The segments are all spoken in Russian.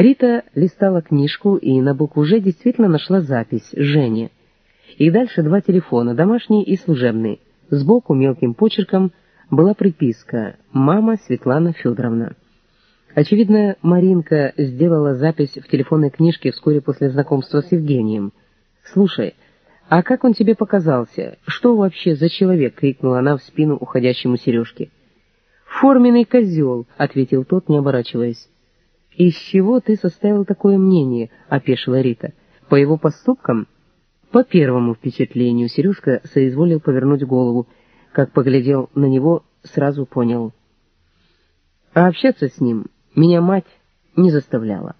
Рита листала книжку и на букву «Ж» действительно нашла запись «Женя». И дальше два телефона, домашний и служебный. Сбоку мелким почерком была приписка «Мама Светлана Федоровна». Очевидно, Маринка сделала запись в телефонной книжке вскоре после знакомства с Евгением. «Слушай, а как он тебе показался? Что вообще за человек?» — крикнула она в спину уходящему Сережке. «Форменный козел», — ответил тот, не оборачиваясь. «Из чего ты составил такое мнение?» — опешила Рита. «По его поступкам?» «По первому впечатлению». Сережка соизволил повернуть голову. Как поглядел на него, сразу понял. А общаться с ним меня мать не заставляла.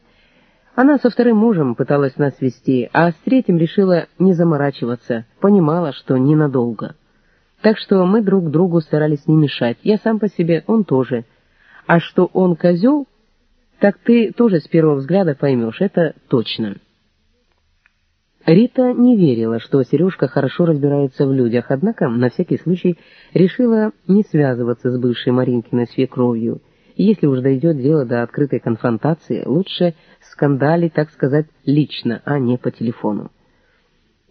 Она со вторым мужем пыталась нас вести, а с третьим решила не заморачиваться, понимала, что ненадолго. Так что мы друг другу старались не мешать, я сам по себе, он тоже. А что он козел, так ты тоже с первого взгляда поймешь, это точно. Рита не верила, что Сережка хорошо разбирается в людях, однако на всякий случай решила не связываться с бывшей Маринкиной свекровью, если уж дойдет дело до открытой конфронтации, лучше скандалить, так сказать, лично, а не по телефону.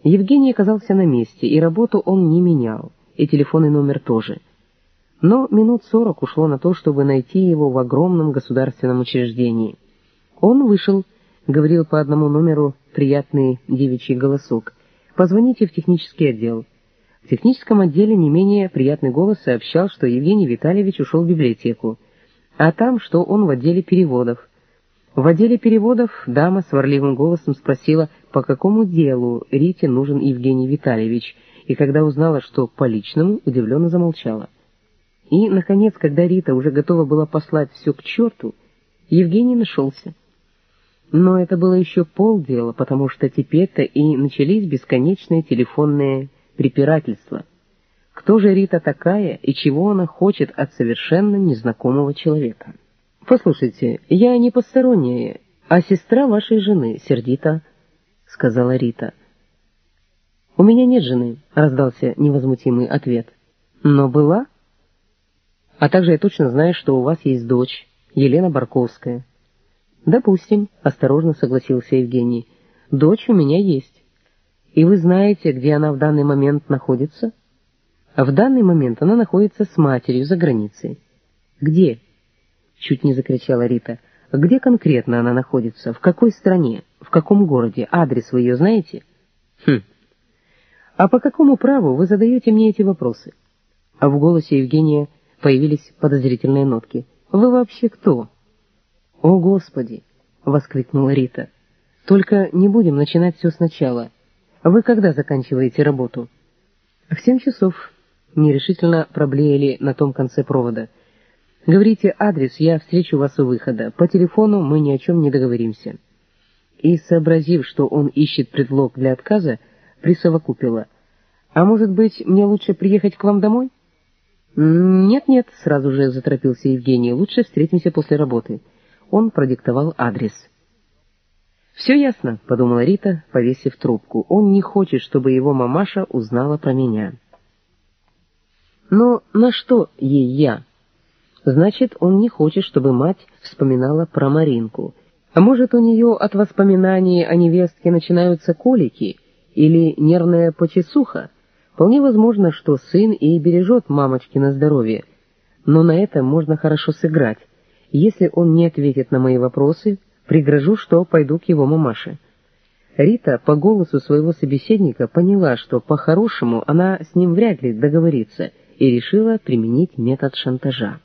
Евгений оказался на месте, и работу он не менял, и телефонный номер тоже. Но минут сорок ушло на то, чтобы найти его в огромном государственном учреждении. Он вышел, говорил по одному номеру приятный девичий голосок. «Позвоните в технический отдел». В техническом отделе не менее приятный голос сообщал, что Евгений Витальевич ушел в библиотеку а там, что он в отделе переводов. В отделе переводов дама сварливым голосом спросила, по какому делу Рите нужен Евгений Витальевич, и когда узнала, что по личному, удивленно замолчала. И, наконец, когда Рита уже готова была послать все к черту, Евгений нашелся. Но это было еще полдела, потому что теперь-то и начались бесконечные телефонные препирательства. Кто же Рита такая и чего она хочет от совершенно незнакомого человека? «Послушайте, я не посторонняя, а сестра вашей жены, сердито», — сказала Рита. «У меня нет жены», — раздался невозмутимый ответ. «Но была?» «А также я точно знаю, что у вас есть дочь, Елена Барковская». «Допустим», — осторожно согласился Евгений. «Дочь у меня есть. И вы знаете, где она в данный момент находится?» В данный момент она находится с матерью за границей. Где? Чуть не закричала Рита. Где конкретно она находится? В какой стране? В каком городе? Адрес вы ее знаете? Хм. А по какому праву вы задаете мне эти вопросы? А в голосе Евгения появились подозрительные нотки. Вы вообще кто? О, Господи! воскликнула Рита. Только не будем начинать все сначала. Вы когда заканчиваете работу? В семь часов. Нерешительно проблеяли на том конце провода. «Говорите адрес, я встречу вас у выхода. По телефону мы ни о чем не договоримся». И, сообразив, что он ищет предлог для отказа, присовокупила. «А может быть, мне лучше приехать к вам домой?» «Нет-нет», — сразу же заторопился Евгений, — «лучше встретимся после работы». Он продиктовал адрес. «Все ясно», — подумала Рита, повесив трубку. «Он не хочет, чтобы его мамаша узнала про меня». Но на что ей я? Значит, он не хочет, чтобы мать вспоминала про Маринку. А может, у нее от воспоминаний о невестке начинаются колики или нервная почесуха? Вполне возможно, что сын и бережет мамочки на здоровье. Но на это можно хорошо сыграть. Если он не ответит на мои вопросы, пригрожу, что пойду к его мамаше. Рита по голосу своего собеседника поняла, что по-хорошему она с ним вряд ли договорится — и решила применить метод шантажа.